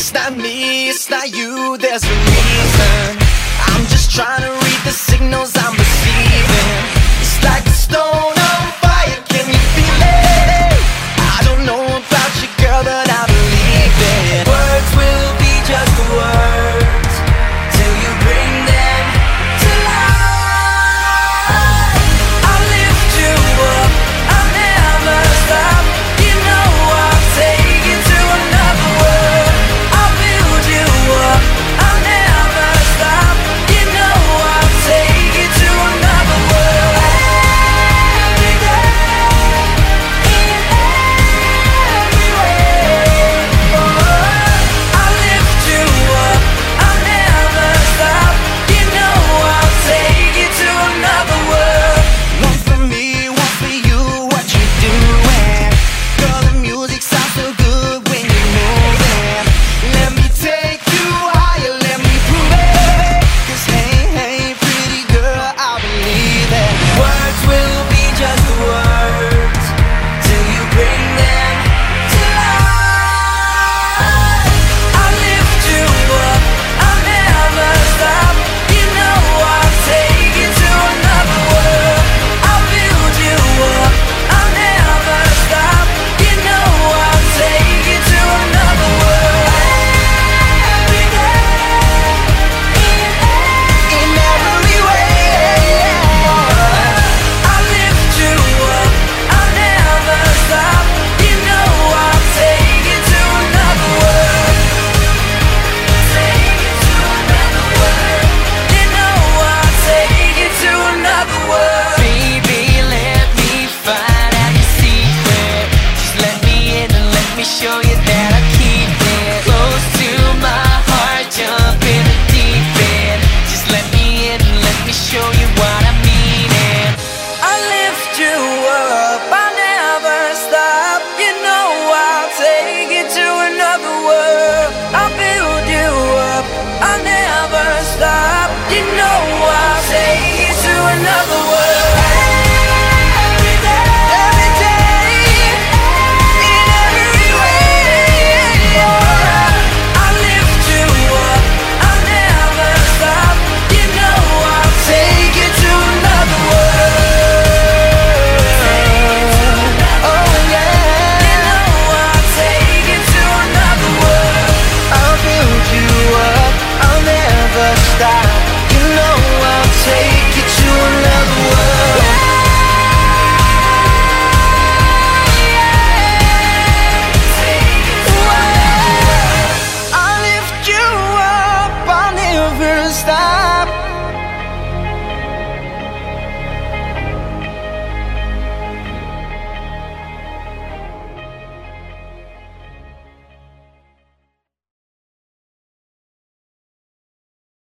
It's not me, it's not you, there's a reason. I'm just trying to